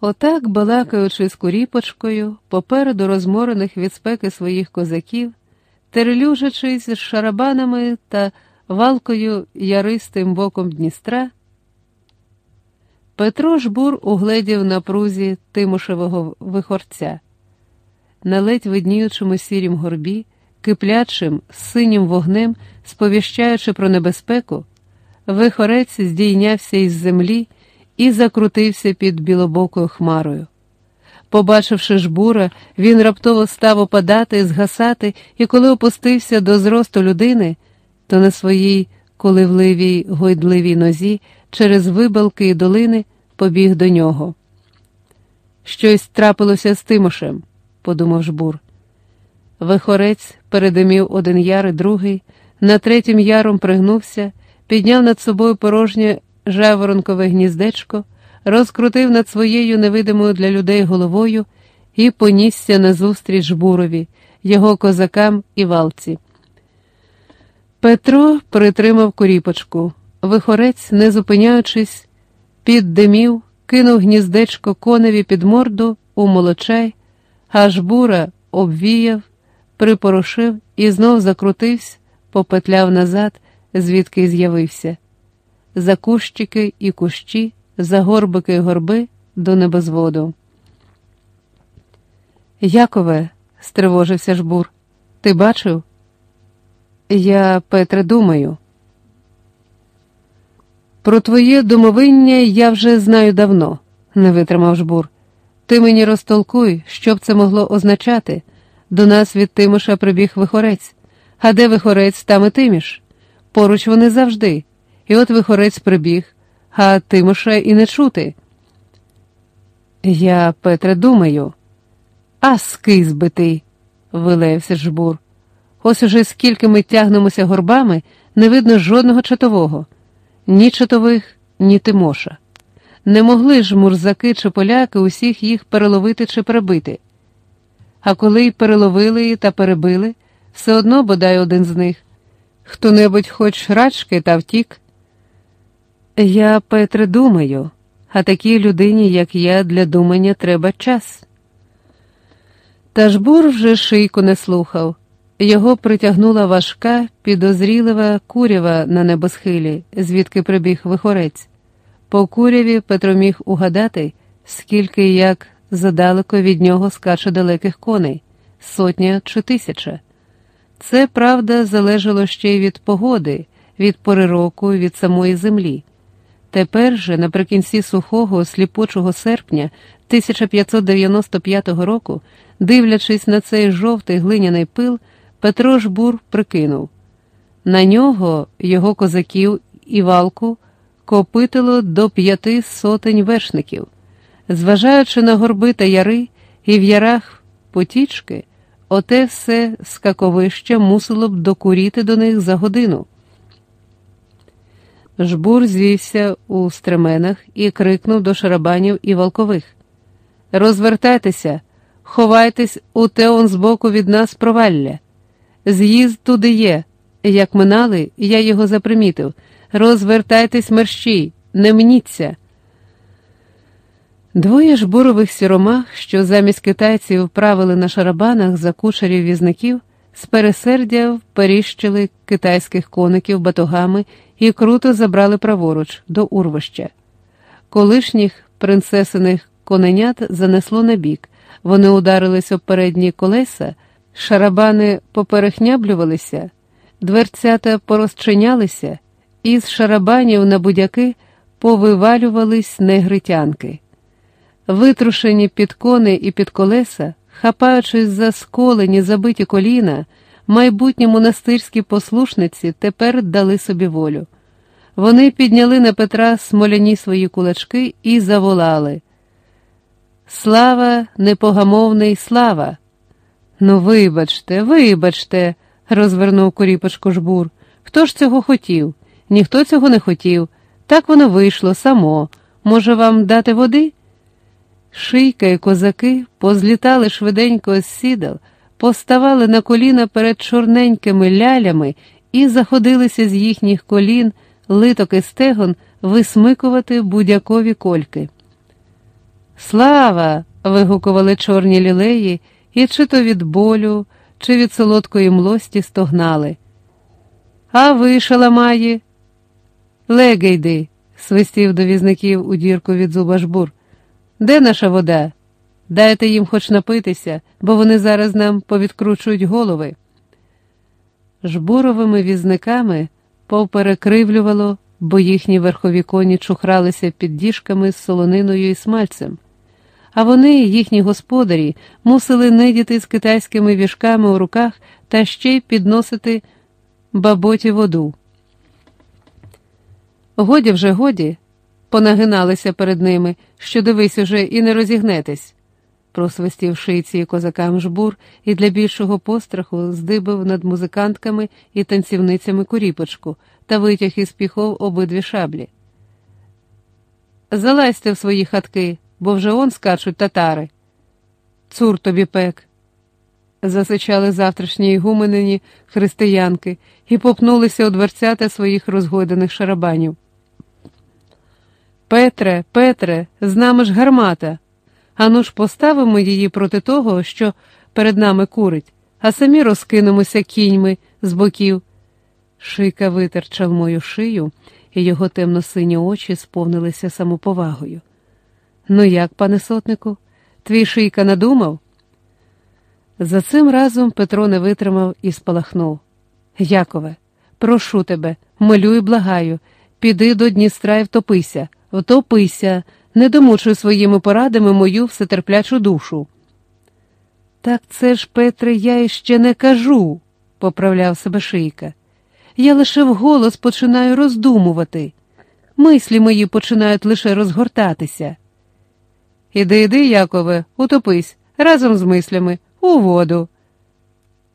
Отак, балакаючи з куріпочкою, попереду розморених від спеки своїх козаків, терелюжачись з шарабанами та валкою яристим боком Дністра, Петро Жбур угледів на прузі Тимошевого вихорця. На ледь видніючому сірім горбі, киплячим, синім вогнем, сповіщаючи про небезпеку, вихорець здійнявся із землі і закрутився під білобокою хмарою. Побачивши жбура, він раптово став опадати, згасати, і коли опустився до зросту людини, то на своїй коливливій гойдливій нозі через вибалки і долини побіг до нього. Щось трапилося з Тимошем, подумав жбур. Вихорець передимів один яр і другий, на третім яром пригнувся, підняв над собою порожнє жаворонкове гніздечко, розкрутив над своєю невидимою для людей головою і понісся назустріч жбурові, його козакам і валці. Петро притримав коріпочку. Вихорець, не зупиняючись, піддимів, кинув гніздечко коневі під морду у молочай, а жбура обвіяв, припорошив і знов закрутився, попетляв назад, звідки з'явився за кущики і кущі, за горбики і горби до небозводу. Якове, стривожився жбур, ти бачив? Я, Петре, думаю. Про твоє домовиння я вже знаю давно, не витримав жбур. Ти мені розтолкуй, що б це могло означати. До нас від Тимоша прибіг вихорець. А де вихорець, там і тиміш. Поруч вони завжди. І от вихорець прибіг, а Тимоша і не чути. Я, Петре, думаю, а скиз би ти, вилаявся жбур. Ось уже скільки ми тягнемося горбами, не видно жодного чатового, ні чатових, ні Тимоша. Не могли ж мурзаки чи поляки усіх їх переловити чи перебити. А коли й переловили та перебили, все одно бодай один з них. Хто небудь хоч рачки та втік. Я, Петре, думаю, а такій людині, як я, для думання треба час. Та жбур вже шийку не слухав. Його притягнула важка, підозрілива курява на небосхилі, звідки прибіг вихорець. По куряві Петро міг угадати, скільки як задалеко від нього скаче далеких коней сотня чи тисяча. Це правда залежало ще й від погоди, від пори року, від самої землі. Тепер же, наприкінці сухого, сліпучого серпня 1595 року, дивлячись на цей жовтий глиняний пил, Петро Жбур прикинув на нього, його козаків і валку, копитило до п'яти сотень вершників. Зважаючи на горби та яри і в ярах потічки, оте все скаковище мусило б докуріти до них за годину. Жбур звівся у стременах і крикнув до шарабанів і волкових Розвертайтеся, ховайтесь у те он збоку від нас провалля. З'їзд туди є. Як минали, я його запримітив. Розвертайтесь мерщій, не мніться. Двоє жбурових сіромах, що замість китайців правили на шарабанах за кучерів візників, з пересердя вперіщили китайських коників батогами і круто забрали праворуч до урвища. Колишніх принцесиних коненят занесло на бік, вони ударились об передні колеса, шарабани поперехняблювалися, дверцята порозчинялися, і з шарабанів на будяки повивалювались негритянки. Витрушені під кони і під колеса, хапаючись за сколені забиті коліна, майбутні монастирські послушниці тепер дали собі волю. Вони підняли на Петра смоляні свої кулачки і заволали. Слава, непогамовний слава! Ну, вибачте, вибачте, розвернув коріпочку жбур. Хто ж цього хотів? Ніхто цього не хотів. Так воно вийшло само. Може, вам дати води? Шийка і козаки позлітали швиденько з сідал, поставали на коліна перед чорненькими лялями і заходилися з їхніх колін, литок і стегон висмикувати будякові кольки. Слава! вигукували чорні лілеї, і чи то від болю, чи від солодкої млості стогнали. А ви, шаламаї? Леге йди, свистів до візників у дірку від зуба жбур. Де наша вода? Дайте їм хоч напитися, бо вони зараз нам повідкручують голови. Жбуровими візниками повперекривлювало, бо їхні верхові коні чухралися під діжками з солониною і смальцем. А вони, їхні господарі, мусили нидіти з китайськими віжками у руках та ще й підносити баботі воду. Годі вже годі, понагиналися перед ними, що дивись уже і не розігнетесь просвистів шийці козакам жбур і для більшого постраху здибив над музикантками і танцівницями куріпочку та витяг із піхов обидві шаблі. Залазьте в свої хатки, бо вже он скачуть татари. Цур тобі пек. Засичали завтрашні ігуменині християнки і попнулися у дверцята своїх розгойданих шарабанів. Петре, Петре, з нами ж гармата. Ану ж поставимо її проти того, що перед нами курить, а самі розкинемося кіньми з боків. Шийка витерчав мою шию, і його темно-сині очі сповнилися самоповагою. Ну як, пане сотнику, твій шийка надумав? За цим разом Петро не витримав і спалахнув. Якове, прошу тебе, молю і благаю, піди до Дністра і втопися, втопися, не домучуй своїми порадами мою всетерплячу душу. Так це ж, Петре, я іще не кажу, поправляв себе шийка. Я лише вголос починаю роздумувати. Мислі мої починають лише розгортатися. Іди, іди, Якове, утопись разом з мислями у воду.